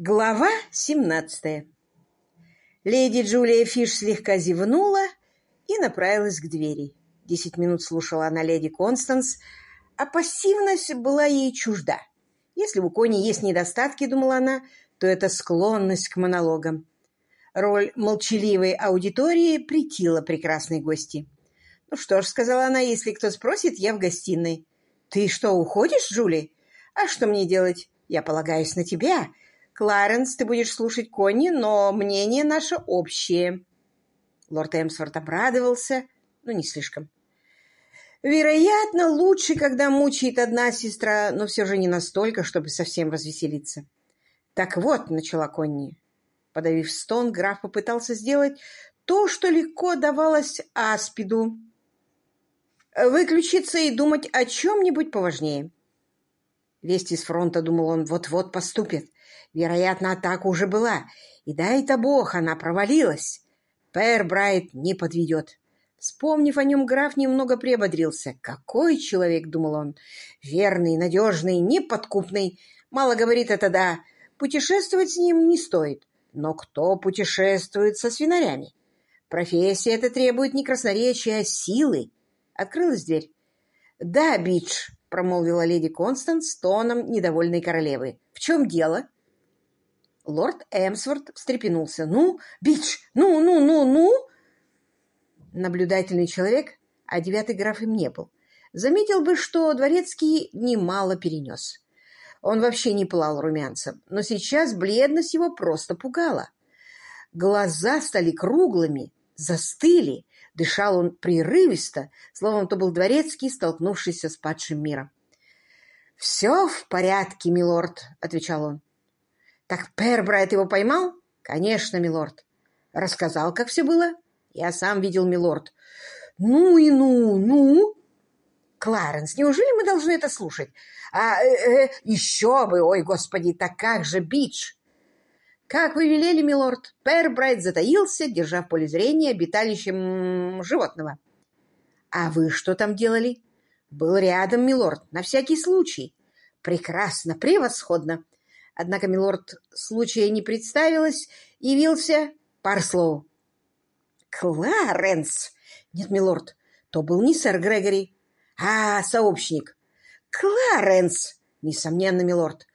Глава 17 Леди Джулия Фиш слегка зевнула и направилась к двери. Десять минут слушала она леди Констанс, а пассивность была ей чужда. Если у Кони есть недостатки, думала она, то это склонность к монологам. Роль молчаливой аудитории притила прекрасной гости. «Ну что ж», — сказала она, — «если кто спросит, я в гостиной». «Ты что, уходишь, Джули? А что мне делать? Я полагаюсь на тебя». Кларенс, ты будешь слушать Конни, но мнение наше общее. Лорд Эмсворт обрадовался, но не слишком. Вероятно, лучше, когда мучает одна сестра, но все же не настолько, чтобы совсем развеселиться. Так вот, начала Конни. Подавив стон, граф попытался сделать то, что легко давалось Аспиду. Выключиться и думать о чем-нибудь поважнее. Вести с фронта, думал он, вот-вот поступит. Вероятно, атака уже была, и дай-то бог, она провалилась. Пэр Брайт не подведет. Вспомнив о нем, граф немного приободрился. «Какой человек!» — думал он. «Верный, надежный, неподкупный. Мало говорит это да. Путешествовать с ним не стоит. Но кто путешествует со свинарями? Профессия это требует не красноречия, а силы». Открылась дверь. «Да, Бидж», — промолвила леди Констанс тоном недовольной королевы. «В чем дело?» Лорд Эмсворт встрепенулся. «Ну, Бич, ну, ну, ну, ну!» Наблюдательный человек, а девятый граф им не был, заметил бы, что Дворецкий немало перенес. Он вообще не пылал румянцем, но сейчас бледность его просто пугала. Глаза стали круглыми, застыли, дышал он прерывисто, словом, то был Дворецкий, столкнувшийся с падшим миром. «Все в порядке, милорд», — отвечал он. Так Пербрайт его поймал? Конечно, милорд. Рассказал, как все было? Я сам видел, милорд. Ну и ну, ну. Кларенс, неужели мы должны это слушать? А э, э, еще бы, ой, господи, так как же Бич? Как вы велели, милорд, Пербрайт затаился, держа в поле зрения обиталищем животного. А вы что там делали? Был рядом, милорд, на всякий случай. Прекрасно, превосходно. Однако милорд случая не представилось, явился Парслоу. «Кларенс!» «Нет, милорд, то был не сэр Грегори, а сообщник». «Кларенс!» «Несомненно, милорд».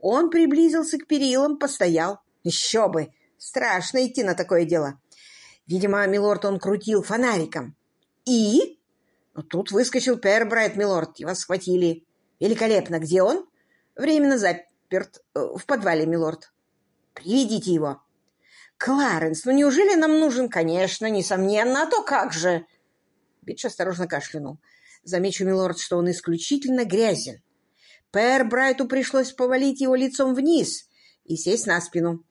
Он приблизился к перилам, постоял. «Еще бы! Страшно идти на такое дело!» Видимо, милорд он крутил фонариком. «И?» Но тут выскочил Пербрайт, милорд, его схватили. «Великолепно! Где он?» «Временно запер заперт э, в подвале, милорд. Приведите его. Кларенс, ну неужели нам нужен? Конечно, несомненно, а то как же? Битч осторожно кашлянул. Замечу, милорд, что он исключительно грязен. Пэр Брайту пришлось повалить его лицом вниз и сесть на спину.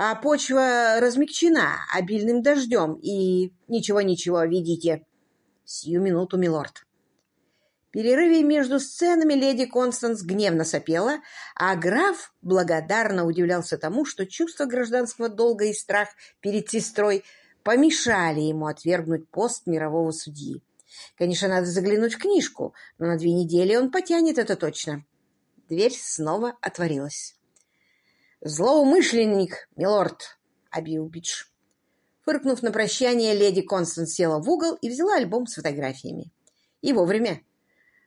А почва размягчена обильным дождем, и... Ничего-ничего, видите. Сию минуту, милорд перерыве между сценами леди Констанс гневно сопела, а граф благодарно удивлялся тому, что чувство гражданского долга и страх перед сестрой помешали ему отвергнуть пост мирового судьи. Конечно, надо заглянуть в книжку, но на две недели он потянет это точно. Дверь снова отворилась. «Злоумышленник, милорд!» — объявил Бидж. Фыркнув на прощание, леди Констанс села в угол и взяла альбом с фотографиями. И вовремя.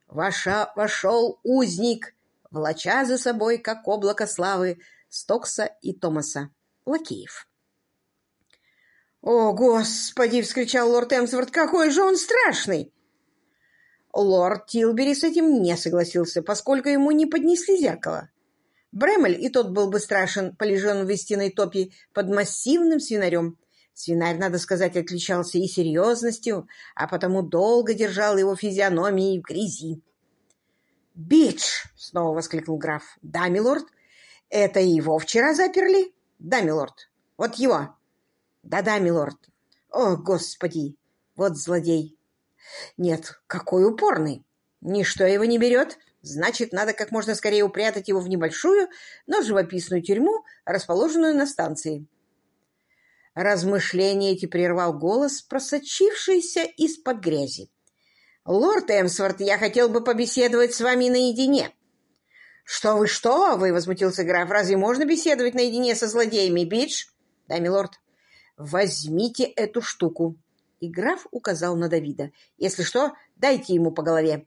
Ваша вошел узник, влача за собой, как облако славы, Стокса и Томаса, лакеев. «О, Господи!» — вскричал лорд Эмсворт. «Какой же он страшный!» Лорд Тилбери с этим не согласился, поскольку ему не поднесли зеркало. Бремель и тот был бы страшен, полежен в истинной топе под массивным свинарем. Свинарь, надо сказать, отличался и серьезностью, а потому долго держал его физиономией в грязи. «Бич!» — снова воскликнул граф. «Да, милорд. Это его вчера заперли?» «Да, милорд. Вот его». «Да-да, милорд. О, господи! Вот злодей!» «Нет, какой упорный! Ничто его не берет. Значит, надо как можно скорее упрятать его в небольшую, но живописную тюрьму, расположенную на станции». Размышления эти прервал голос, просочившийся из-под грязи. «Лорд Эмсворт, я хотел бы побеседовать с вами наедине». «Что вы, что вы?» — возмутился граф. «Разве можно беседовать наедине со злодеями, Бидж?» «Да, милорд». «Возьмите эту штуку». И граф указал на Давида. «Если что, дайте ему по голове».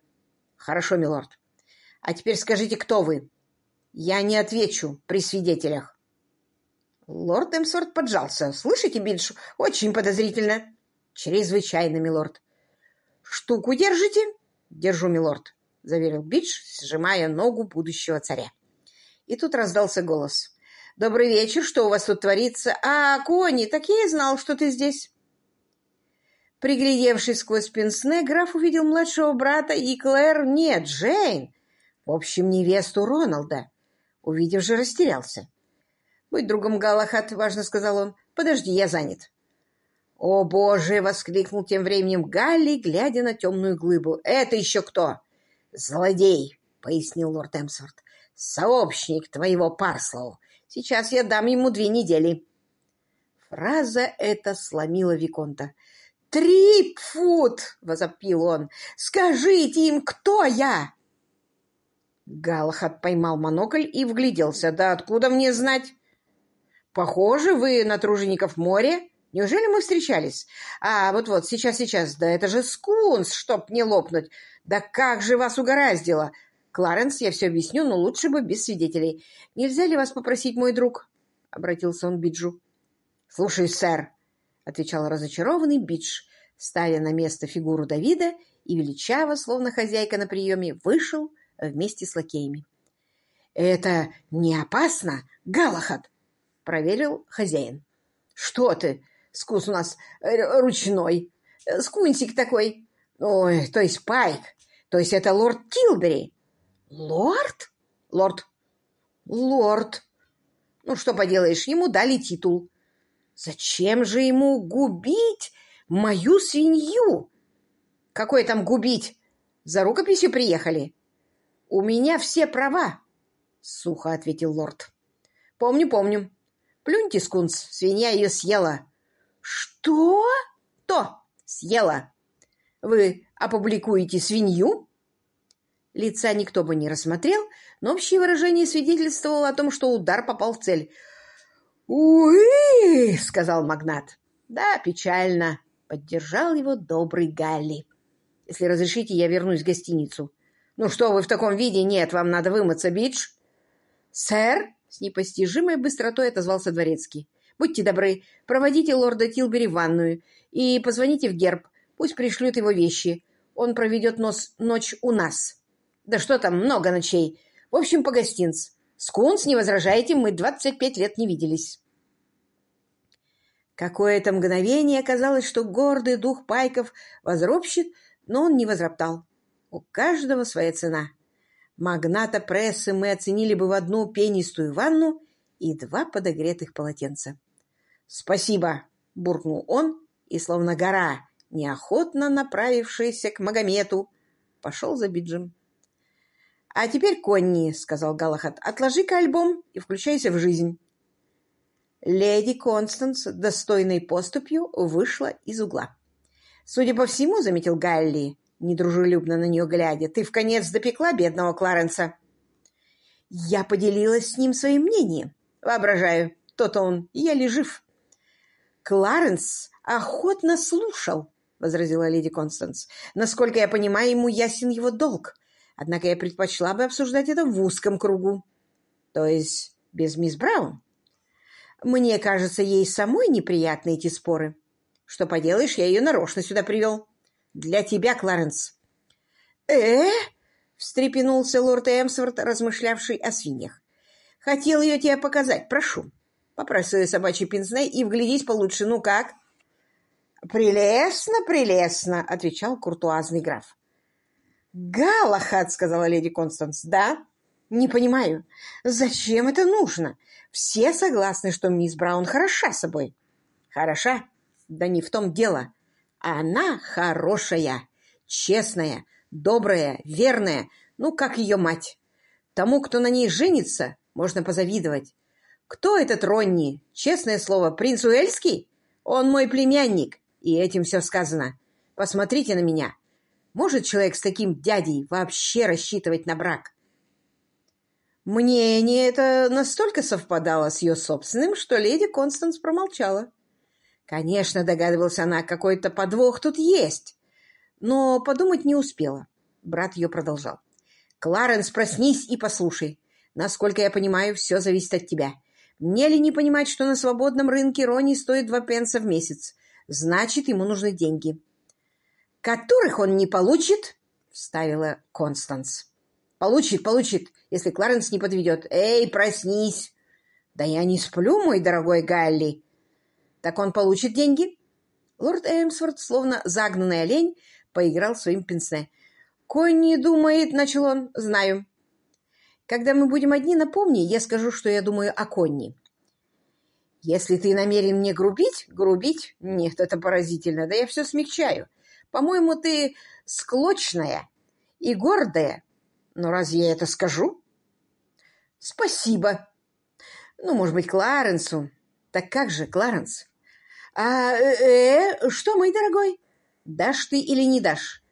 «Хорошо, милорд. А теперь скажите, кто вы?» «Я не отвечу при свидетелях». Лорд Эмсворт поджался. «Слышите, Бидж? Очень подозрительно». «Чрезвычайно, милорд». «Штуку держите?» «Держу, милорд», — заверил Бидж, сжимая ногу будущего царя. И тут раздался голос. «Добрый вечер, что у вас тут творится? А, Кони, так я и знал, что ты здесь». Приглядевшись сквозь пенсне, граф увидел младшего брата и Клэр, нет, Джейн, в общем, невесту Роналда. Увидев же, растерялся. «Будь другом Галахат», — важно сказал он. «Подожди, я занят». «О, боже!» — воскликнул тем временем Галли, глядя на темную глыбу. «Это еще кто?» «Злодей!» — пояснил лорд Эмсворт. «Сообщник твоего Парслоу. Сейчас я дам ему две недели». Фраза эта сломила Виконта. «Три фут!» — возопил он. «Скажите им, кто я?» Галахат поймал монокль и вгляделся. «Да откуда мне знать?» Похоже, вы на тружеников моря. Неужели мы встречались? А, вот-вот, сейчас-сейчас. Да это же скунс, чтоб не лопнуть. Да как же вас угораздило? Кларенс, я все объясню, но лучше бы без свидетелей. Нельзя ли вас попросить, мой друг? Обратился он к Биджу. Слушай, сэр, отвечал разочарованный Бидж, ставя на место фигуру Давида и величаво, словно хозяйка на приеме, вышел вместе с лакеями. «Это не опасно, Галахад?» проверил хозяин. «Что ты? Скус у нас ручной. Скунсик такой. Ой, то есть Пайк. То есть это лорд Тилбери». «Лорд?» «Лорд». «Лорд». Ну, что поделаешь, ему дали титул. Зачем же ему губить мою свинью? Какое там губить? За рукописью приехали. У меня все права, — сухо ответил лорд. Помню, помню. Плюньте, скунс, свинья ее съела. Что? То, съела. Вы опубликуете свинью? Лица никто бы не рассмотрел, но общее выражение свидетельствовало о том, что удар попал в цель. «Уи!» — сказал магнат. «Да, печально», — поддержал его добрый Галли. «Если разрешите, я вернусь в гостиницу». «Ну что вы в таком виде? Нет, вам надо вымыться, Бидж». «Сэр?» С непостижимой быстротой отозвался дворецкий. «Будьте добры, проводите лорда Тилбери в ванную и позвоните в герб. Пусть пришлют его вещи. Он проведет нос, ночь у нас. Да что там, много ночей. В общем, по гостинц. Скунс, не возражайте, мы двадцать пять лет не виделись». Какое-то мгновение казалось, что гордый дух Пайков возропщит, но он не возроптал. У каждого своя цена. Магната прессы мы оценили бы в одну пенистую ванну и два подогретых полотенца. «Спасибо!» — буркнул он, и, словно гора, неохотно направившаяся к Магомету, пошел за Биджем. «А теперь, Конни», — сказал Галахат, — «отложи-ка альбом и включайся в жизнь». Леди Констанс достойной поступью вышла из угла. «Судя по всему, — заметил Галли, недружелюбно на нее глядя, ты в конец допекла бедного Кларенса. Я поделилась с ним своим мнением. Воображаю, тот он еле жив. Кларенс охотно слушал, возразила леди Констанс. Насколько я понимаю, ему ясен его долг. Однако я предпочла бы обсуждать это в узком кругу. То есть без мисс Браун. Мне кажется, ей самой неприятны эти споры. Что поделаешь, я ее нарочно сюда привел. Для тебя, Кларенс. э встрепенулся лорд Эмсворт, размышлявший о свиньях. Хотел ее тебе показать, прошу. Поправь свою собачью пенсне и вглядись получше. Ну как? Прелестно, прелестно, отвечал куртуазный граф. Галахад, сказала леди Констанс. Да? Не понимаю. Зачем это нужно? Все согласны, что мисс Браун хороша собой. Хороша? Да не в том дело. Она хорошая, честная, добрая, верная, ну, как ее мать. Тому, кто на ней женится, можно позавидовать. Кто этот Ронни? Честное слово, принц Уэльский? Он мой племянник, и этим все сказано. Посмотрите на меня. Может человек с таким дядей вообще рассчитывать на брак? Мнение это настолько совпадало с ее собственным, что леди Констанс промолчала. Конечно, догадывалась она, какой-то подвох тут есть, но подумать не успела. Брат ее продолжал. «Кларенс, проснись и послушай. Насколько я понимаю, все зависит от тебя. Мне ли не понимать, что на свободном рынке Ронни стоит два пенса в месяц? Значит, ему нужны деньги». «Которых он не получит?» — вставила Констанс. «Получит, получит, если Кларенс не подведет. Эй, проснись!» «Да я не сплю, мой дорогой Галли!» «Так он получит деньги?» Лорд Эмсворт, словно загнанный олень, поиграл своим пенсне. «Конни думает, — начал он, — знаю. Когда мы будем одни, напомни, я скажу, что я думаю о Конни». «Если ты намерен мне грубить, грубить? Нет, это поразительно. Да я все смягчаю. По-моему, ты склочная и гордая. Но разве я это скажу?» «Спасибо. Ну, может быть, Кларенсу. Так как же, Кларенс?» «А, э, э, что, мой дорогой, дашь ты или не дашь?»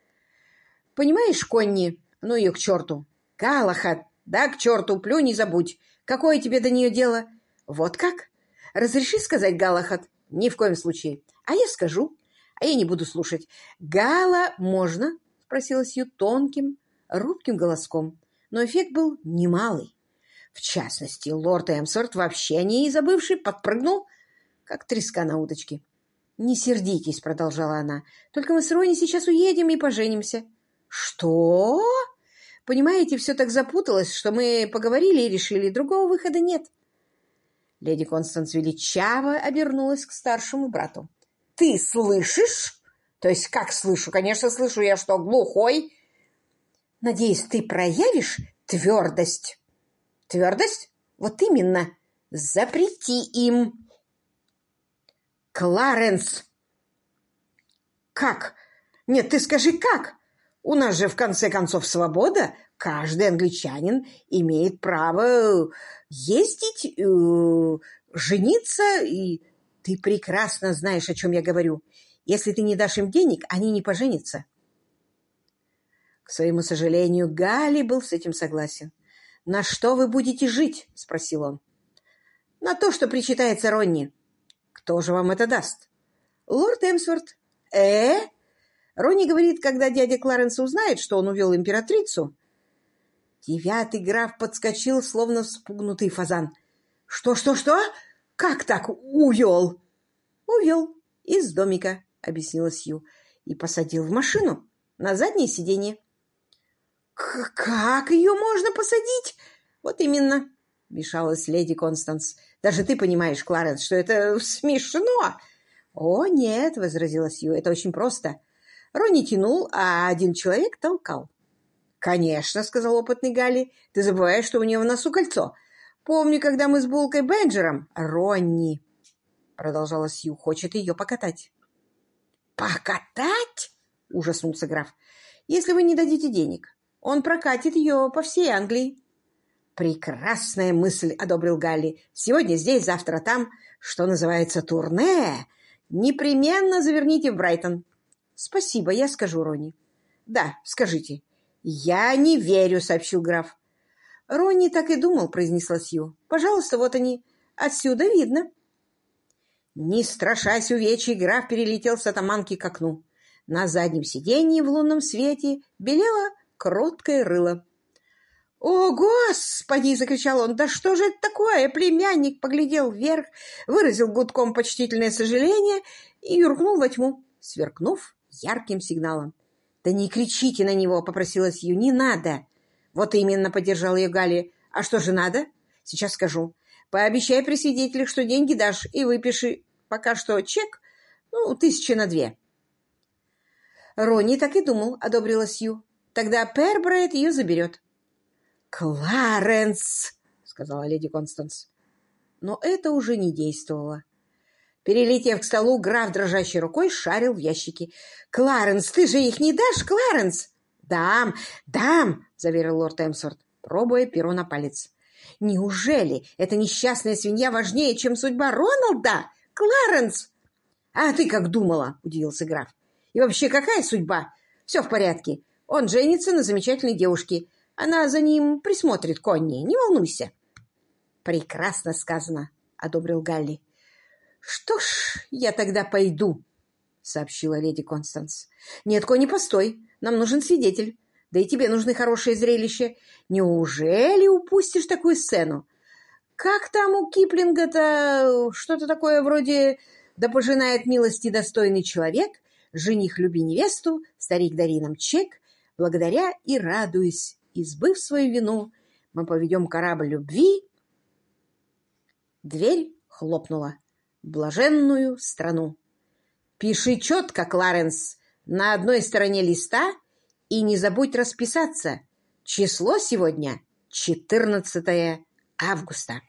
Понимаешь, Конни? Ну ее к черту. Калахат, да к черту, плюнь не забудь. Какое тебе до нее дело? Вот как? Разреши сказать, Галахат? Ни в коем случае. А я скажу. А я не буду слушать. Гала можно? Спросила Сью тонким, робким голоском. Но эффект был немалый. В частности, лорд Эмсворт, вообще не забывший, подпрыгнул, как треска на удочке. «Не сердитесь», — продолжала она, — «только мы с Рони сейчас уедем и поженимся. «Что?» «Понимаете, все так запуталось, что мы поговорили и решили, другого выхода нет». Леди Констанс величаво обернулась к старшему брату. «Ты слышишь?» «То есть как слышу? Конечно, слышу. Я что, глухой?» «Надеюсь, ты проявишь твердость?» «Твердость? Вот именно. Запрети им!» «Кларенс!» «Как? Нет, ты скажи, как?» У нас же, в конце концов, свобода. Каждый англичанин имеет право ездить, э, жениться, и ты прекрасно знаешь, о чем я говорю. Если ты не дашь им денег, они не поженятся. К своему сожалению, Гали был с этим согласен. «На что вы будете жить?» — спросил он. «На то, что причитается Ронни». «Кто же вам это даст?» «Лорд Эмсворт». «Э?» Ронни говорит, когда дядя Кларенс узнает, что он увел императрицу... Девятый граф подскочил, словно вспугнутый фазан. «Что, что, что? Как так увел?» «Увел. Из домика», — объяснила Сью, «и посадил в машину на заднее сиденье». «Как ее можно посадить?» «Вот именно», — мешалась леди Констанс. «Даже ты понимаешь, Кларенс, что это смешно». «О, нет», — возразила Сью, — «это очень просто. Ронни тянул, а один человек толкал. «Конечно», — сказал опытный Галли, — «ты забываешь, что у нее в носу кольцо. Помню, когда мы с Булкой Бенджером...» «Ронни», — продолжала Сью, — «хочет ее покатать». «Покатать?» — ужаснулся граф. «Если вы не дадите денег, он прокатит ее по всей Англии». «Прекрасная мысль», — одобрил Галли. «Сегодня здесь, завтра там, что называется турне. Непременно заверните в Брайтон. «Спасибо, я скажу Ронни». «Да, скажите». «Я не верю», — сообщил граф. «Ронни так и думал», — произнесла Сью. «Пожалуйста, вот они. Отсюда видно». Не страшась увечий, граф перелетел с атаманки к окну. На заднем сиденье в лунном свете белело кроткое рыло. «О, Господи!» — закричал он. «Да что же это такое?» Племянник поглядел вверх, выразил гудком почтительное сожаление и юркнул во тьму, сверкнув ярким сигналом. «Да не кричите на него!» — попросила Сью. «Не надо!» «Вот именно!» — поддержал ее Галли. «А что же надо?» «Сейчас скажу. Пообещай при свидетелях, что деньги дашь, и выпиши пока что чек, ну, тысячи на две». Ронни так и думал, одобрила Сью. «Тогда Пербрайт ее заберет». «Кларенс!» — сказала леди Констанс. Но это уже не действовало. Перелетев к столу, граф дрожащей рукой шарил в ящике. «Кларенс, ты же их не дашь, Кларенс?» «Дам, дам!» — заверил лорд Эмсворт, пробуя перо на палец. «Неужели эта несчастная свинья важнее, чем судьба Роналда? Кларенс!» «А ты как думала?» — удивился граф. «И вообще, какая судьба? Все в порядке. Он женится на замечательной девушке, Она за ним присмотрит, Конни, не волнуйся. Прекрасно сказано, одобрил Галли. Что ж, я тогда пойду, сообщила леди Констанс. Нет, Конни, постой, нам нужен свидетель. Да и тебе нужны хорошие зрелища. Неужели упустишь такую сцену? Как там у Киплинга-то что-то такое вроде «Да пожинает милости достойный человек, жених люби невесту, старик дари нам чек, благодаря и радуясь, избыв свою вину, мы поведем корабль любви». Дверь хлопнула. Блаженную страну. Пиши четко, Кларенс, на одной стороне листа и не забудь расписаться. Число сегодня 14 августа.